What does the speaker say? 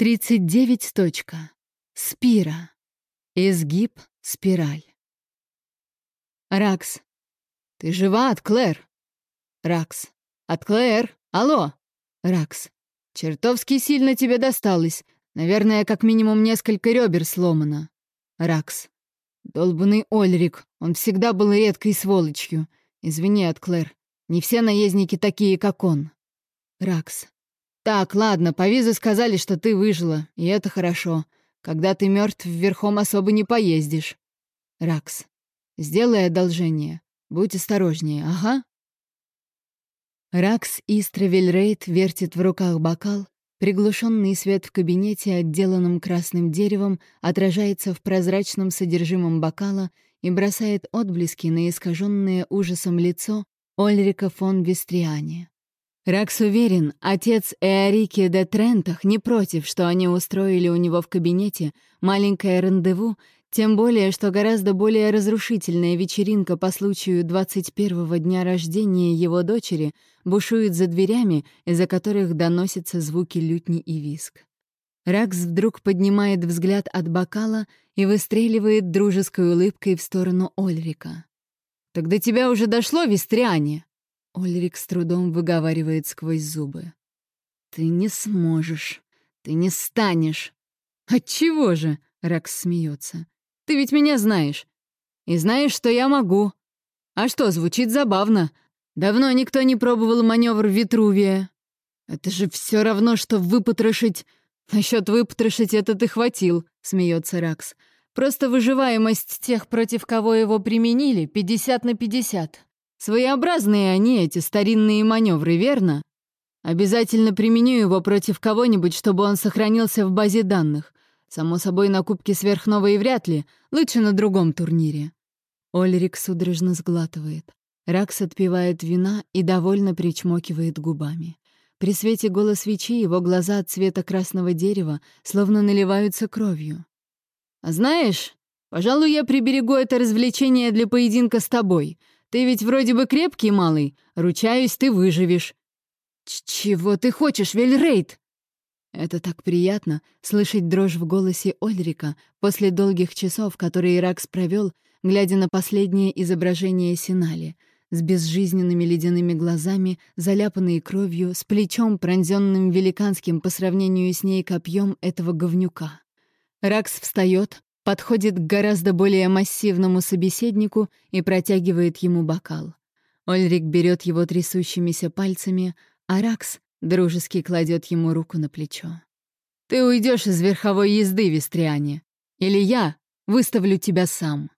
39. Точка. Спира. Изгиб, спираль. Ракс. Ты жива от Клэр? Ракс. От Клэр? Алло? Ракс. Чертовски сильно тебе досталось. Наверное, как минимум несколько ребер сломано. Ракс. Долбанный Ольрик. Он всегда был редкой сволочью. Извини, от Клэр. Не все наездники такие, как он. Ракс. «Так, ладно, по визу сказали, что ты выжила, и это хорошо. Когда ты мертв, верхом особо не поездишь». «Ракс, сделай одолжение. Будь осторожнее, ага». Ракс Истравельрейд вертит в руках бокал. Приглушенный свет в кабинете, отделанном красным деревом, отражается в прозрачном содержимом бокала и бросает отблески на искаженное ужасом лицо Ольрика фон Вестриани. Ракс уверен, отец Эорики де Трентах не против, что они устроили у него в кабинете маленькое рандеву, тем более, что гораздо более разрушительная вечеринка по случаю 21-го дня рождения его дочери бушует за дверями, из-за которых доносятся звуки лютни и виск. Ракс вдруг поднимает взгляд от бокала и выстреливает дружеской улыбкой в сторону Ольрика. «Так до тебя уже дошло, Вестриане?» Ольрик с трудом выговаривает сквозь зубы. «Ты не сможешь. Ты не станешь». «Отчего же?» — Ракс смеется. «Ты ведь меня знаешь. И знаешь, что я могу. А что, звучит забавно. Давно никто не пробовал маневр Витрувия. Это же все равно, что выпотрошить... Насчет выпотрошить это ты хватил», — смеется Ракс. «Просто выживаемость тех, против кого его применили, 50 на 50. Своеобразные они, эти старинные маневры, верно? Обязательно применю его против кого-нибудь, чтобы он сохранился в базе данных. Само собой, на Кубке Сверхновой вряд ли, лучше на другом турнире. Ольрик судорожно сглатывает. Ракс отпивает вина и довольно причмокивает губами. При свете гола свечи его глаза от цвета красного дерева словно наливаются кровью. «А знаешь, пожалуй, я приберегу это развлечение для поединка с тобой. Ты ведь вроде бы крепкий малый. Ручаюсь, ты выживешь». Ч «Чего ты хочешь, Вельрейд?» Это так приятно — слышать дрожь в голосе Ольрика после долгих часов, которые Ракс провел, глядя на последнее изображение Синали, с безжизненными ледяными глазами, заляпанные кровью, с плечом, пронзенным великанским по сравнению с ней копьем этого говнюка. Ракс встает, подходит к гораздо более массивному собеседнику и протягивает ему бокал. Ольрик берет его трясущимися пальцами, а Ракс дружески кладет ему руку на плечо. «Ты уйдешь из верховой езды, Вестриане, или я выставлю тебя сам».